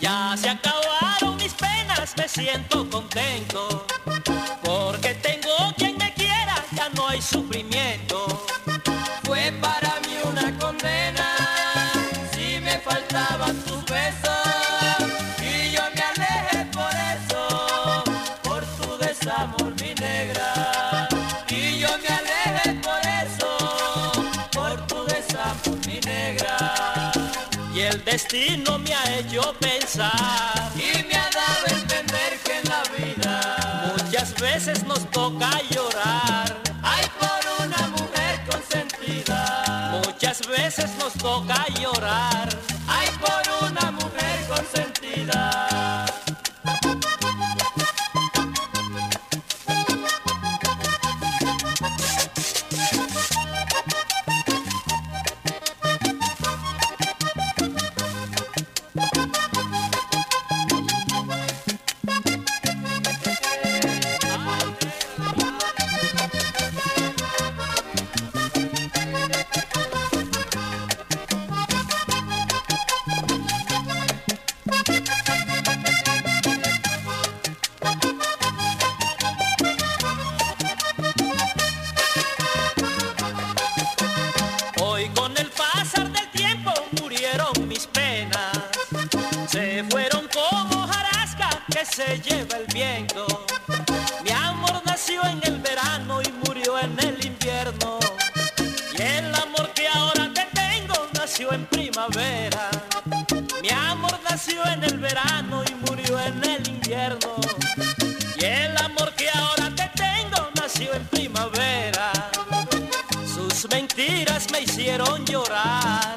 Ya se acabaron mis penas, me siento contento. Porque tengo quien me quiera, ya no hay sufrimiento. Fue para mí una condena, si me faltaban tus besos. Y yo me alejé por eso, por tu desamor. El destino me ha hecho pensar. Y me ha dado a entender que en la vida Muchas veces nos toca llorar. hay por una mujer consentida. Muchas veces nos toca llorar se lleva el viento. Mi amor nació en el verano y murió en el invierno. Y el amor que ahora te tengo nació en primavera. Mi amor nació en el verano y murió en el invierno. Y el amor que ahora te tengo nació en primavera. Sus mentiras me hicieron llorar,